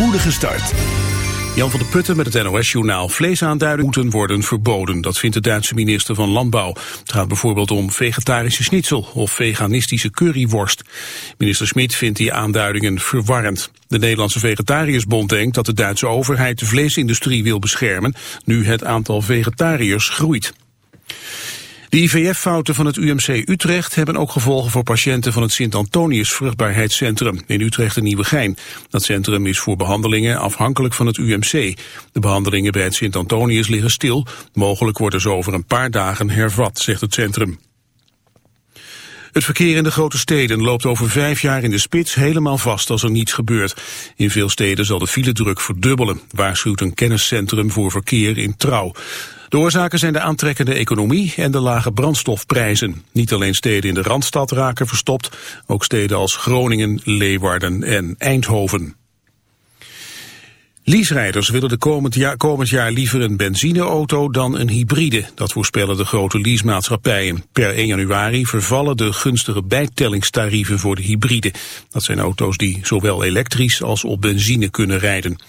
spoedige start. Jan van der Putten met het NOS-journaal. Vleesaanduidingen moeten worden verboden. Dat vindt de Duitse minister van Landbouw. Het gaat bijvoorbeeld om vegetarische schnitzel of veganistische curryworst. Minister Smit vindt die aanduidingen verwarrend. De Nederlandse Vegetariërsbond denkt dat de Duitse overheid de vleesindustrie wil beschermen... nu het aantal vegetariërs groeit. De IVF-fouten van het UMC Utrecht hebben ook gevolgen voor patiënten van het Sint-Antonius Vruchtbaarheidscentrum in Utrecht en Nieuwegein. Dat centrum is voor behandelingen afhankelijk van het UMC. De behandelingen bij het Sint-Antonius liggen stil. Mogelijk worden ze over een paar dagen hervat, zegt het centrum. Het verkeer in de grote steden loopt over vijf jaar in de spits helemaal vast als er niets gebeurt. In veel steden zal de filedruk verdubbelen, waarschuwt een kenniscentrum voor verkeer in Trouw. De oorzaken zijn de aantrekkende economie en de lage brandstofprijzen. Niet alleen steden in de Randstad raken verstopt, ook steden als Groningen, Leeuwarden en Eindhoven. Leaserijders willen de komend jaar, komend jaar liever een benzineauto dan een hybride. Dat voorspellen de grote leasemaatschappijen. Per 1 januari vervallen de gunstige bijtellingstarieven voor de hybride. Dat zijn auto's die zowel elektrisch als op benzine kunnen rijden.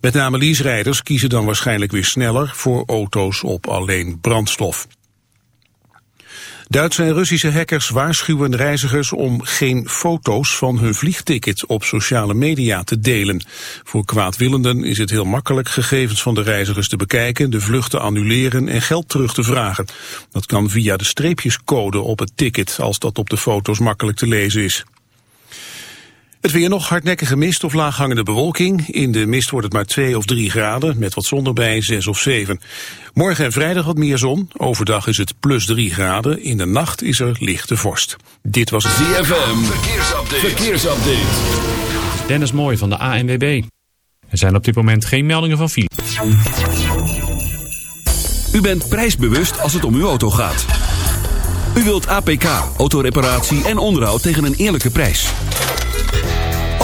Met name leaserijders kiezen dan waarschijnlijk weer sneller voor auto's op alleen brandstof. Duitse en Russische hackers waarschuwen reizigers om geen foto's van hun vliegticket op sociale media te delen. Voor kwaadwillenden is het heel makkelijk gegevens van de reizigers te bekijken, de vluchten annuleren en geld terug te vragen. Dat kan via de streepjescode op het ticket als dat op de foto's makkelijk te lezen is. Het weer nog hardnekkige mist of laaghangende bewolking. In de mist wordt het maar 2 of 3 graden, met wat zon erbij 6 of 7. Morgen en vrijdag wat meer zon. Overdag is het plus 3 graden. In de nacht is er lichte vorst. Dit was het ZFM. Verkeersupdate. Verkeersupdate. Dennis Mooi van de ANWB. Er zijn op dit moment geen meldingen van file. U bent prijsbewust als het om uw auto gaat. U wilt APK, autoreparatie en onderhoud tegen een eerlijke prijs.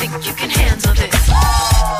Think you can handle this.